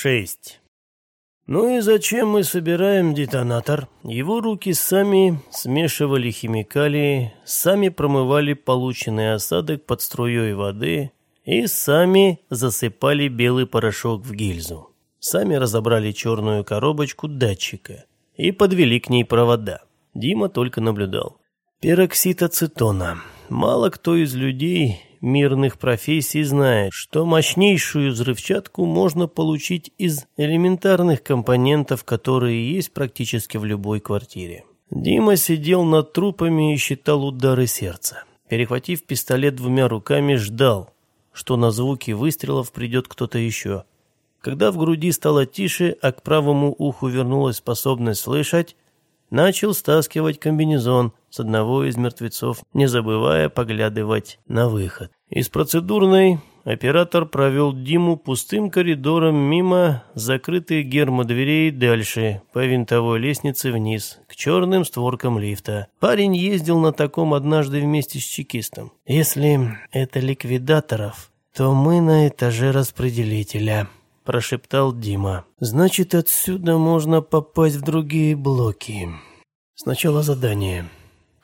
6. Ну и зачем мы собираем детонатор? Его руки сами смешивали химикалии, сами промывали полученный осадок под струей воды и сами засыпали белый порошок в гильзу. Сами разобрали черную коробочку датчика и подвели к ней провода. Дима только наблюдал. Пероксид ацетона. Мало кто из людей мирных профессий знает, что мощнейшую взрывчатку можно получить из элементарных компонентов, которые есть практически в любой квартире. Дима сидел над трупами и считал удары сердца. Перехватив пистолет двумя руками, ждал, что на звуки выстрелов придет кто-то еще. Когда в груди стало тише, а к правому уху вернулась способность слышать, начал стаскивать комбинезон с одного из мертвецов, не забывая поглядывать на выход. Из процедурной оператор провел Диму пустым коридором мимо закрытых гермодверей дальше, по винтовой лестнице вниз, к черным створкам лифта. Парень ездил на таком однажды вместе с чекистом. «Если это ликвидаторов, то мы на этаже распределителя», прошептал Дима. «Значит, отсюда можно попасть в другие блоки. Сначала задание».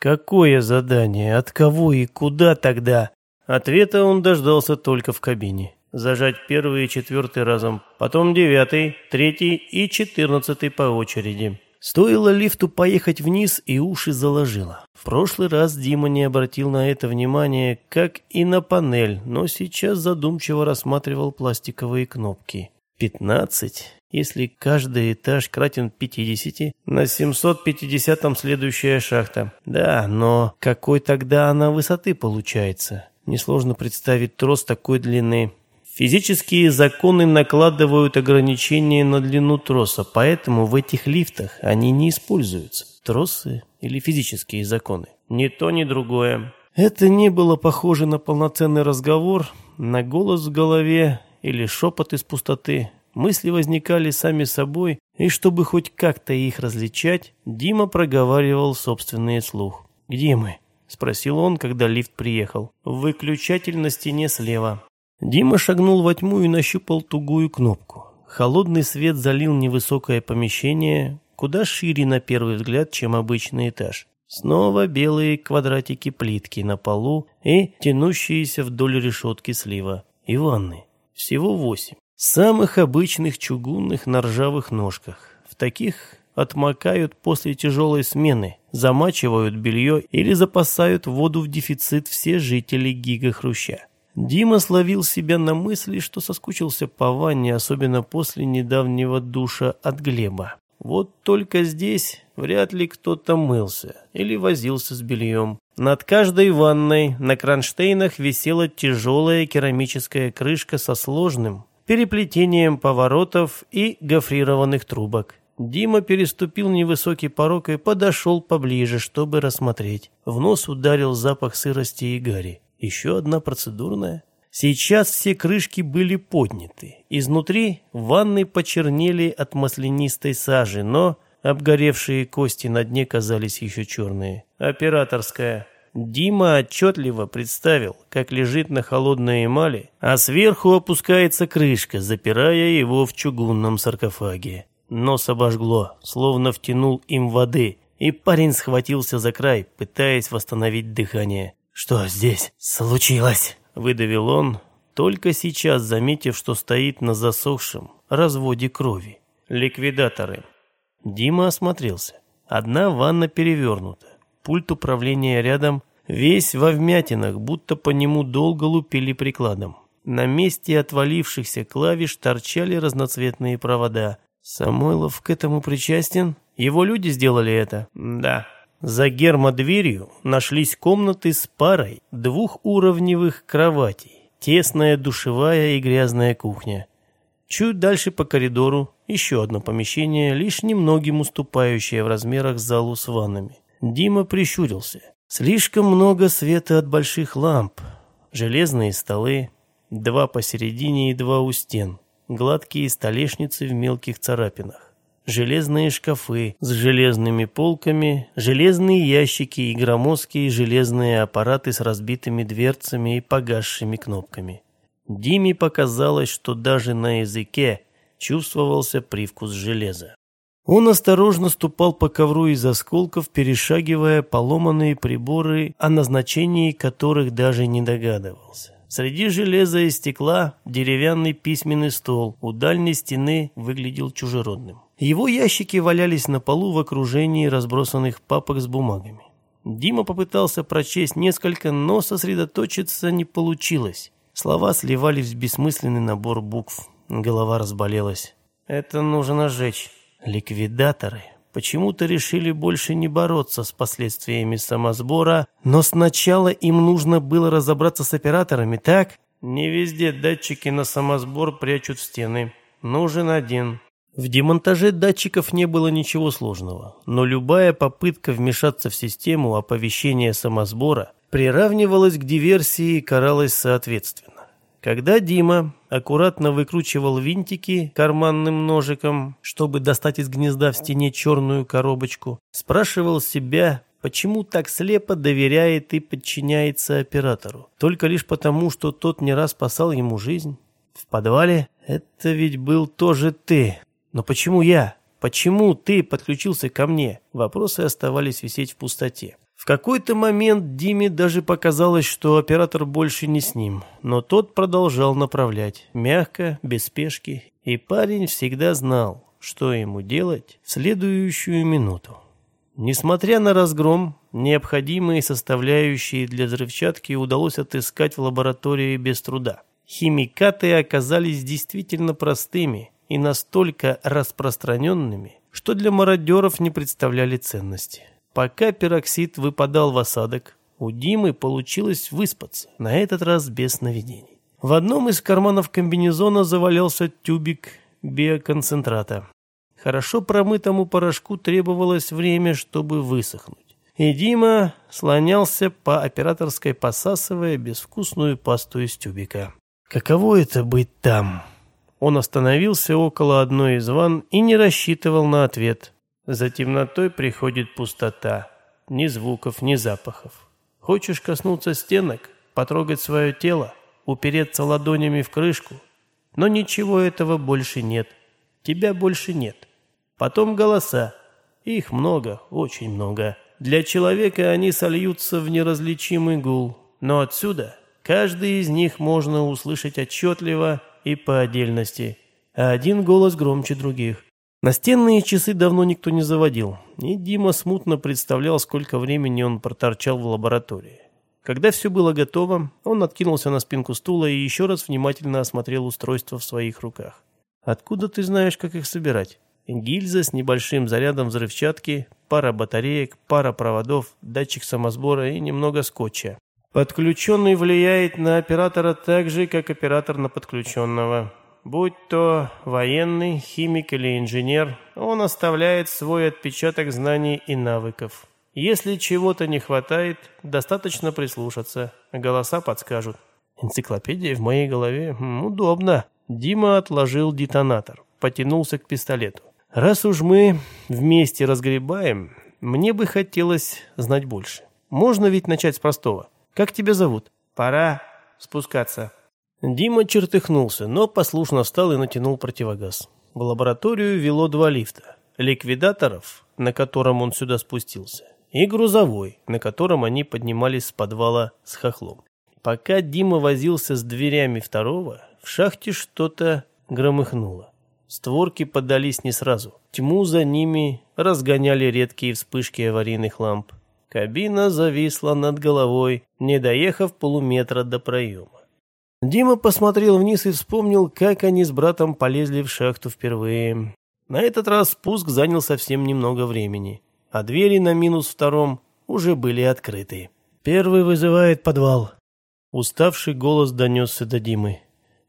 «Какое задание? От кого и куда тогда?» Ответа он дождался только в кабине. Зажать первый и четвертый разом, потом девятый, третий и четырнадцатый по очереди. Стоило лифту поехать вниз, и уши заложило. В прошлый раз Дима не обратил на это внимания, как и на панель, но сейчас задумчиво рассматривал пластиковые кнопки. 15, если каждый этаж кратен 50, на 750-м следующая шахта. Да, но какой тогда она высоты получается? Несложно представить трос такой длины. Физические законы накладывают ограничения на длину троса, поэтому в этих лифтах они не используются. Тросы или физические законы? Ни то, ни другое. Это не было похоже на полноценный разговор, на голос в голове или шепот из пустоты. Мысли возникали сами собой, и чтобы хоть как-то их различать, Дима проговаривал собственный слух. «Где мы?» – спросил он, когда лифт приехал. «Выключатель на стене слева». Дима шагнул во тьму и нащупал тугую кнопку. Холодный свет залил невысокое помещение, куда шире на первый взгляд, чем обычный этаж. Снова белые квадратики плитки на полу и тянущиеся вдоль решетки слива. И ванны. Всего восемь. Самых обычных чугунных на ржавых ножках. В таких отмокают после тяжелой смены, замачивают белье или запасают воду в дефицит все жители Гига-Хруща. Дима словил себя на мысли, что соскучился по ванне, особенно после недавнего душа от Глеба. Вот только здесь вряд ли кто-то мылся или возился с бельем. Над каждой ванной на кронштейнах висела тяжелая керамическая крышка со сложным переплетением поворотов и гофрированных трубок. Дима переступил невысокий порог и подошел поближе, чтобы рассмотреть. В нос ударил запах сырости и гари. Еще одна процедурная. Сейчас все крышки были подняты. Изнутри ванны почернели от маслянистой сажи, но Обгоревшие кости на дне казались еще черные. Операторская. Дима отчетливо представил, как лежит на холодной эмали, а сверху опускается крышка, запирая его в чугунном саркофаге. Нос обожгло, словно втянул им воды, и парень схватился за край, пытаясь восстановить дыхание. «Что здесь случилось?» – выдавил он, только сейчас заметив, что стоит на засохшем разводе крови. Ликвидаторы. Дима осмотрелся. Одна ванна перевернута. Пульт управления рядом, весь во вмятинах, будто по нему долго лупили прикладом. На месте отвалившихся клавиш торчали разноцветные провода. Самойлов к этому причастен? Его люди сделали это? Да. За гермодверью нашлись комнаты с парой двухуровневых кроватей, тесная душевая и грязная кухня. Чуть дальше по коридору еще одно помещение, лишь немногим уступающее в размерах залу с ваннами. Дима прищурился. Слишком много света от больших ламп. Железные столы, два посередине и два у стен. Гладкие столешницы в мелких царапинах. Железные шкафы с железными полками, железные ящики и громоздкие железные аппараты с разбитыми дверцами и погасшими кнопками. Диме показалось, что даже на языке, чувствовался привкус железа. Он осторожно ступал по ковру из осколков, перешагивая поломанные приборы, о назначении которых даже не догадывался. Среди железа и стекла деревянный письменный стол у дальней стены выглядел чужеродным. Его ящики валялись на полу в окружении разбросанных папок с бумагами. Дима попытался прочесть несколько, но сосредоточиться не получилось. Слова сливались в бессмысленный набор букв. Голова разболелась. «Это нужно сжечь». Ликвидаторы почему-то решили больше не бороться с последствиями самосбора, но сначала им нужно было разобраться с операторами, так? Не везде датчики на самосбор прячут в стены. Нужен один. В демонтаже датчиков не было ничего сложного, но любая попытка вмешаться в систему оповещения самосбора приравнивалась к диверсии и каралась соответственно. Когда Дима аккуратно выкручивал винтики карманным ножиком, чтобы достать из гнезда в стене черную коробочку, спрашивал себя, почему так слепо доверяет и подчиняется оператору. Только лишь потому, что тот не раз спасал ему жизнь. В подвале это ведь был тоже ты. Но почему я? Почему ты подключился ко мне? Вопросы оставались висеть в пустоте. В какой-то момент Диме даже показалось, что оператор больше не с ним, но тот продолжал направлять, мягко, без спешки, и парень всегда знал, что ему делать в следующую минуту. Несмотря на разгром, необходимые составляющие для взрывчатки удалось отыскать в лаборатории без труда. Химикаты оказались действительно простыми и настолько распространенными, что для мародеров не представляли ценности. Пока пероксид выпадал в осадок, у Димы получилось выспаться, на этот раз без сновидений. В одном из карманов комбинезона завалялся тюбик биоконцентрата. Хорошо промытому порошку требовалось время, чтобы высохнуть. И Дима слонялся по операторской, посасывая безвкусную пасту из тюбика. Каково это быть там? Он остановился около одной из ванн и не рассчитывал на ответ. За темнотой приходит пустота. Ни звуков, ни запахов. Хочешь коснуться стенок, потрогать свое тело, упереться ладонями в крышку? Но ничего этого больше нет. Тебя больше нет. Потом голоса. Их много, очень много. Для человека они сольются в неразличимый гул. Но отсюда каждый из них можно услышать отчетливо и по отдельности. А один голос громче других. Настенные часы давно никто не заводил, и Дима смутно представлял, сколько времени он проторчал в лаборатории. Когда все было готово, он откинулся на спинку стула и еще раз внимательно осмотрел устройство в своих руках. «Откуда ты знаешь, как их собирать?» Гильза с небольшим зарядом взрывчатки, пара батареек, пара проводов, датчик самосбора и немного скотча. Подключенный влияет на оператора так же, как оператор на подключенного. Будь то военный, химик или инженер, он оставляет свой отпечаток знаний и навыков. Если чего-то не хватает, достаточно прислушаться, голоса подскажут. Энциклопедия в моей голове. Удобно. Дима отложил детонатор, потянулся к пистолету. Раз уж мы вместе разгребаем, мне бы хотелось знать больше. Можно ведь начать с простого. Как тебя зовут? Пора спускаться. Дима чертыхнулся, но послушно встал и натянул противогаз. В лабораторию вело два лифта. Ликвидаторов, на котором он сюда спустился, и грузовой, на котором они поднимались с подвала с хохлом. Пока Дима возился с дверями второго, в шахте что-то громыхнуло. Створки подались не сразу. Тьму за ними разгоняли редкие вспышки аварийных ламп. Кабина зависла над головой, не доехав полуметра до проема. Дима посмотрел вниз и вспомнил, как они с братом полезли в шахту впервые. На этот раз спуск занял совсем немного времени, а двери на минус втором уже были открыты. «Первый вызывает подвал». Уставший голос донесся до Димы.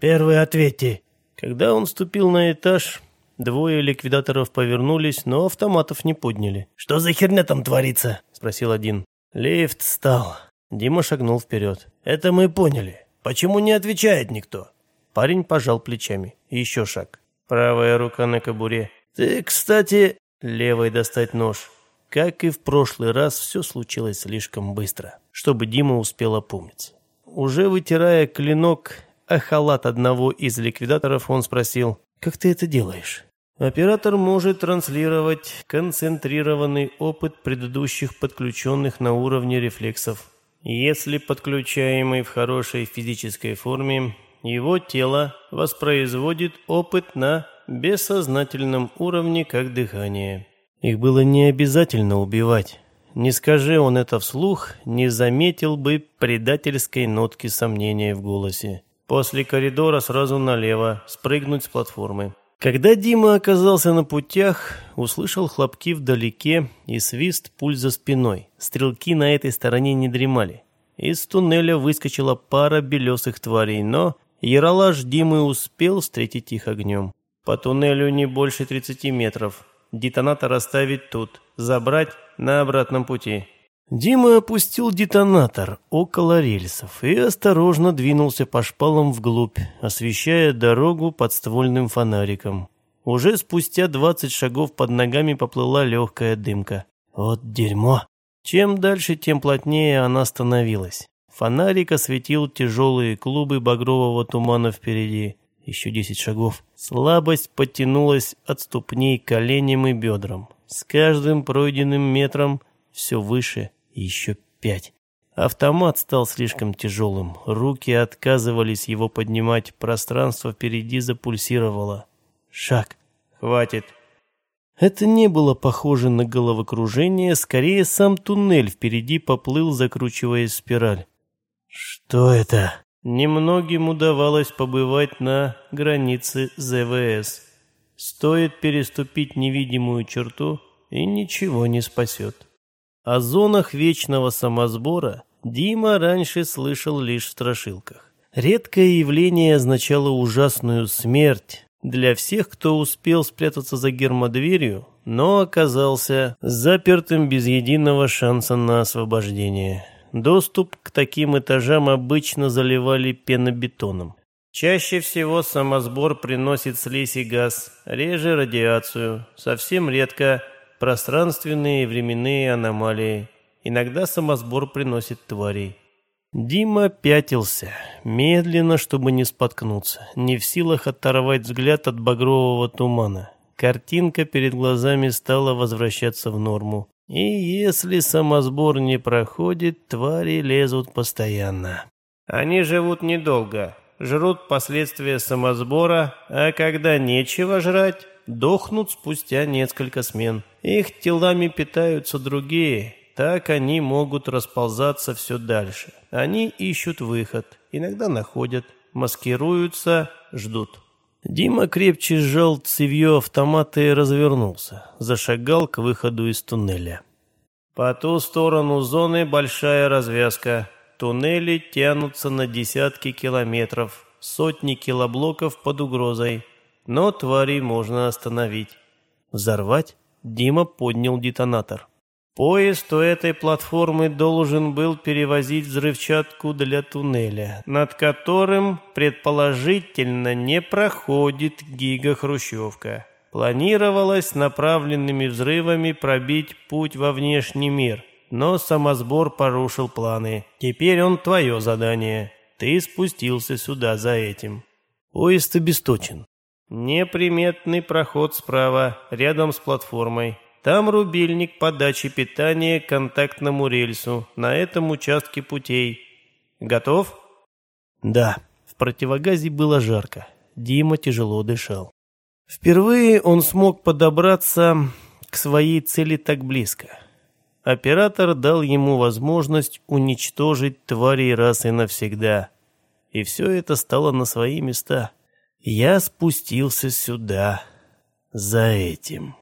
«Первый ответьте». Когда он вступил на этаж, двое ликвидаторов повернулись, но автоматов не подняли. «Что за херня там творится?» – спросил один. «Лифт стал». Дима шагнул вперед. «Это мы поняли. Почему не отвечает никто?» Парень пожал плечами. Еще шаг. Правая рука на кобуре. «Ты, кстати...» Левой достать нож. Как и в прошлый раз, все случилось слишком быстро, чтобы Дима успел опомниться. Уже вытирая клинок о халат одного из ликвидаторов, он спросил, Как ты это делаешь? Оператор может транслировать концентрированный опыт предыдущих подключенных на уровне рефлексов. Если подключаемый в хорошей физической форме, его тело воспроизводит опыт на бессознательном уровне, как дыхание. Их было не обязательно убивать. Не скажи он это вслух, не заметил бы предательской нотки сомнения в голосе. После коридора сразу налево, спрыгнуть с платформы. Когда Дима оказался на путях, услышал хлопки вдалеке и свист пуль за спиной. Стрелки на этой стороне не дремали. Из туннеля выскочила пара белесых тварей, но Яралаш Димы успел встретить их огнем. По туннелю не больше 30 метров. Детонатор оставить тут, забрать на обратном пути. Дима опустил детонатор около рельсов и осторожно двинулся по шпалам вглубь, освещая дорогу подствольным фонариком. Уже спустя двадцать шагов под ногами поплыла легкая дымка. Вот дерьмо! Чем дальше, тем плотнее она становилась. Фонарик осветил тяжелые клубы багрового тумана впереди. Еще десять шагов. Слабость подтянулась от ступней коленям и бедрам. С каждым пройденным метром все выше еще пять. Автомат стал слишком тяжелым. Руки отказывались его поднимать. Пространство впереди запульсировало. Шаг. Хватит. Это не было похоже на головокружение, скорее сам туннель впереди поплыл, закручиваясь спираль. Что это? Немногим удавалось побывать на границе ЗВС. Стоит переступить невидимую черту, и ничего не спасет. О зонах вечного самосбора Дима раньше слышал лишь в страшилках. Редкое явление означало ужасную смерть для всех, кто успел спрятаться за гермодверью, но оказался запертым без единого шанса на освобождение. Доступ к таким этажам обычно заливали пенобетоном. Чаще всего самосбор приносит слизь и газ, реже радиацию, совсем редко пространственные и временные аномалии. Иногда самосбор приносит тварей. Дима пятился, медленно, чтобы не споткнуться, не в силах оторвать взгляд от багрового тумана. Картинка перед глазами стала возвращаться в норму. И если самосбор не проходит, твари лезут постоянно. Они живут недолго, жрут последствия самосбора, а когда нечего жрать, дохнут спустя несколько смен. Их телами питаются другие, так они могут расползаться все дальше. Они ищут выход, иногда находят, маскируются, ждут. Дима крепче сжал цевьё автомата и развернулся. Зашагал к выходу из туннеля. По ту сторону зоны большая развязка. Туннели тянутся на десятки километров. Сотни килоблоков под угрозой. Но тварей можно остановить. Взорвать? Дима поднял детонатор. Поезд у этой платформы должен был перевозить взрывчатку для туннеля, над которым, предположительно, не проходит гигахрущевка. Планировалось направленными взрывами пробить путь во внешний мир, но самосбор порушил планы. Теперь он твое задание. Ты спустился сюда за этим. Поезд обесточен. Неприметный проход справа, рядом с платформой. Там рубильник подачи питания к контактному рельсу на этом участке путей. Готов? Да. В противогазе было жарко. Дима тяжело дышал. Впервые он смог подобраться к своей цели так близко. Оператор дал ему возможность уничтожить тварей раз и навсегда. И все это стало на свои места. Я спустился сюда за этим.